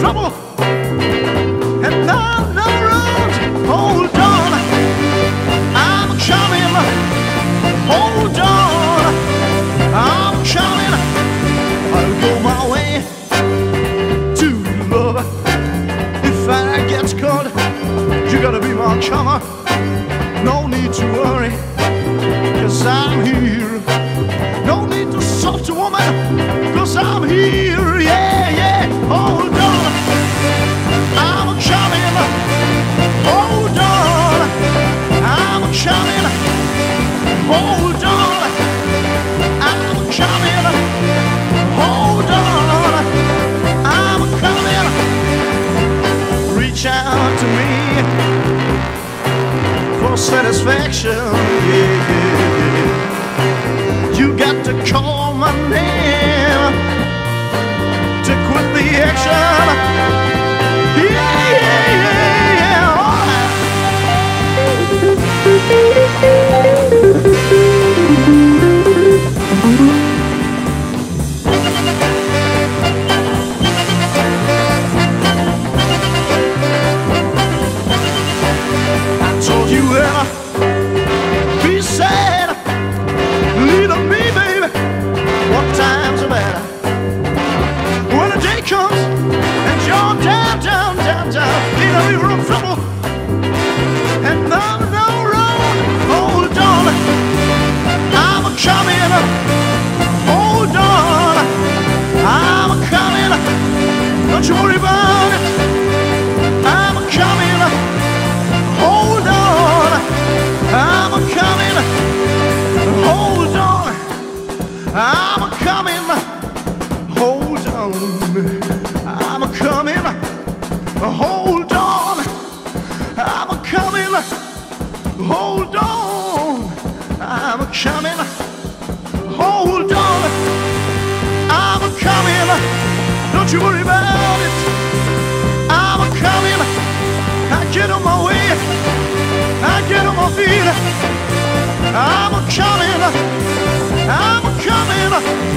trouble and down the road. Hold on, I'm coming. Hold on, I'm coming. I'll go my way to love. If I get caught, you gotta be my comer. No need to worry, cause I'm here. No need to soft woman, Reach out to me for satisfaction. Yeah, yeah, yeah. Comes and you're down, down, down, down in a river of trouble and down the road. Hold on, I'm coming. Hold on, I'm coming. Don't you worry about Hold on, I'm coming. Hold on, I'm coming. Don't you worry about it. I'm coming. I get on my way. I get on my feet. I'm coming. I'm coming.